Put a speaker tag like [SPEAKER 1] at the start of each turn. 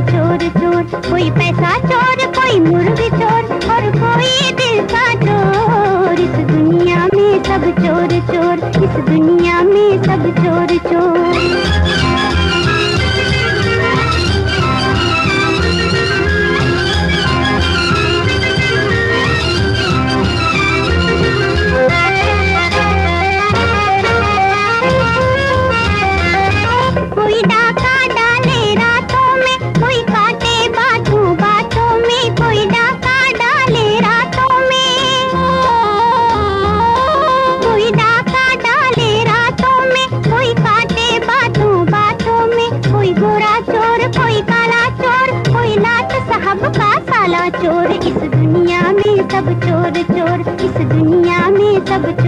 [SPEAKER 1] चोर चोर कोई पैसा चोर, कोई मुर्गी चोर। और कोई दिल का चोर। इस दुनिया में सब चोर चोर। इस दुनिया में सब चोर चोर। चोर इस दुनिया में सब चोर चोर इस दुनिया में सब चोर।